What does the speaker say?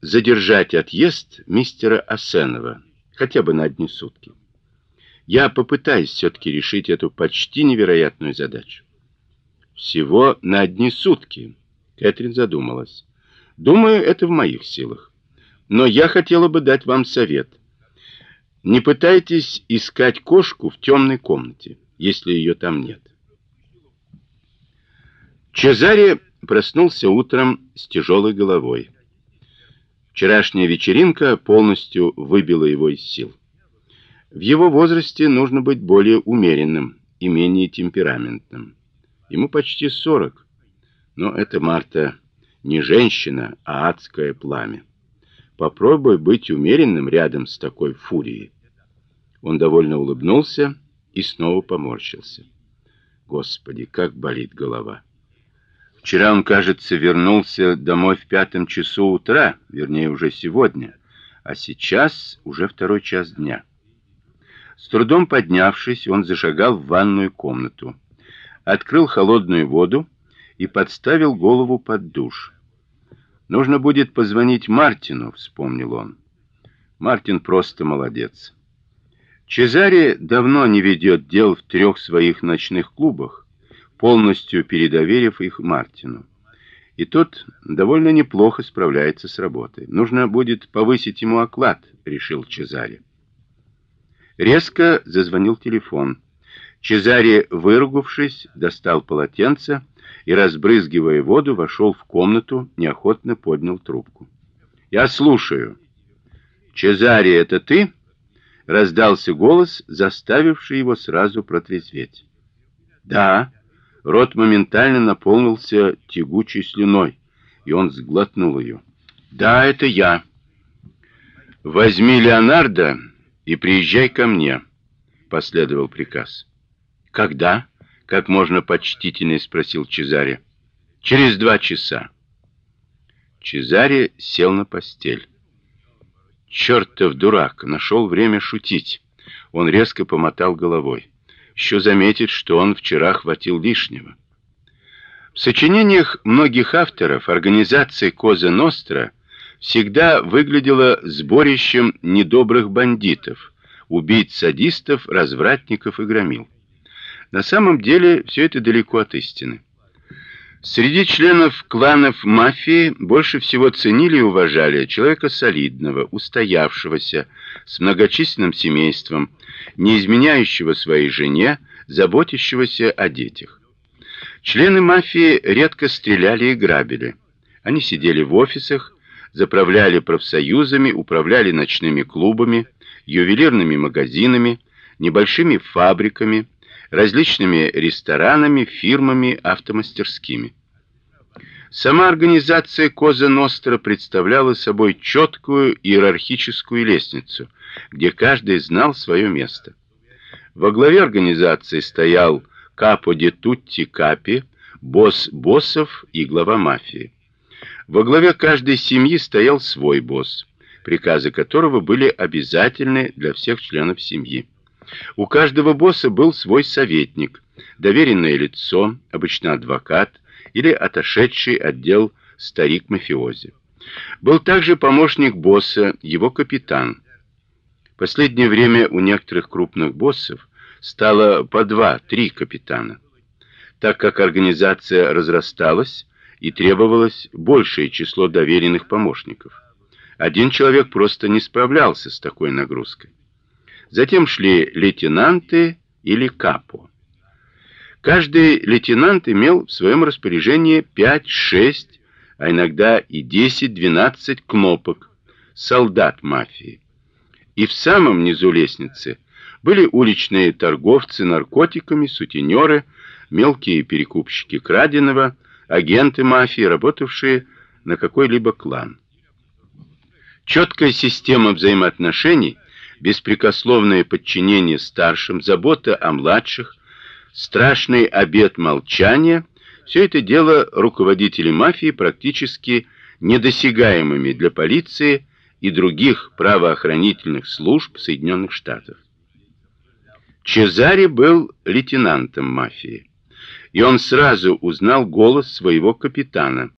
задержать отъезд мистера Асенова хотя бы на одни сутки. Я попытаюсь все-таки решить эту почти невероятную задачу. Всего на одни сутки. Кэтрин задумалась. Думаю, это в моих силах. Но я хотела бы дать вам совет. Не пытайтесь искать кошку в темной комнате, если ее там нет. Чезаре проснулся утром с тяжелой головой. Вчерашняя вечеринка полностью выбила его из сил. В его возрасте нужно быть более умеренным и менее темпераментным. Ему почти сорок, но это Марта не женщина, а адское пламя. Попробуй быть умеренным рядом с такой фурией. Он довольно улыбнулся и снова поморщился. Господи, как болит голова. Вчера он, кажется, вернулся домой в пятом часу утра, вернее, уже сегодня, а сейчас уже второй час дня. С трудом поднявшись, он зашагал в ванную комнату, открыл холодную воду и подставил голову под душ. Нужно будет позвонить Мартину, вспомнил он. Мартин просто молодец. Чезаре давно не ведет дел в трех своих ночных клубах, полностью передоверив их Мартину. И тот довольно неплохо справляется с работой. Нужно будет повысить ему оклад, решил Чезаре. Резко зазвонил телефон. Чезаре, выругавшись, достал полотенце и, разбрызгивая воду, вошел в комнату, неохотно поднял трубку. «Я слушаю». «Чезаре, это ты?» — раздался голос, заставивший его сразу протрезветь. «Да». Рот моментально наполнился тягучей слюной, и он сглотнул ее. «Да, это я. Возьми Леонардо и приезжай ко мне», — последовал приказ. «Когда?» — как можно почтительнее спросил Чезаре. «Через два часа». Чезаре сел на постель. «Чертов дурак! Нашел время шутить!» Он резко помотал головой еще заметит, что он вчера хватил лишнего. В сочинениях многих авторов организация Коза Ностра всегда выглядела сборищем недобрых бандитов, убийц-садистов, развратников и громил. На самом деле все это далеко от истины. Среди членов кланов мафии больше всего ценили и уважали человека солидного, устоявшегося, с многочисленным семейством, не изменяющего своей жене, заботящегося о детях. Члены мафии редко стреляли и грабили. Они сидели в офисах, заправляли профсоюзами, управляли ночными клубами, ювелирными магазинами, небольшими фабриками, различными ресторанами, фирмами, автомастерскими. Сама организация Коза Ностра представляла собой четкую иерархическую лестницу, где каждый знал свое место. Во главе организации стоял капо де тутти капи, босс боссов и глава мафии. Во главе каждой семьи стоял свой босс, приказы которого были обязательны для всех членов семьи. У каждого босса был свой советник, доверенное лицо, обычно адвокат, или отошедший отдел старик-мафиози. Был также помощник босса, его капитан. Последнее время у некоторых крупных боссов стало по два-три капитана. Так как организация разрасталась и требовалось большее число доверенных помощников. Один человек просто не справлялся с такой нагрузкой. Затем шли лейтенанты или капо. Каждый лейтенант имел в своем распоряжении 5-6, а иногда и 10-12 кнопок, солдат мафии. И в самом низу лестницы были уличные торговцы наркотиками, сутенеры, мелкие перекупщики краденого, агенты мафии, работавшие на какой-либо клан. Четкая система взаимоотношений, беспрекословное подчинение старшим, забота о младших, страшный обет молчания все это дело руководители мафии практически недосягаемыми для полиции и других правоохранительных служб Соединенных Штатов. Чезаре был лейтенантом мафии, и он сразу узнал голос своего капитана.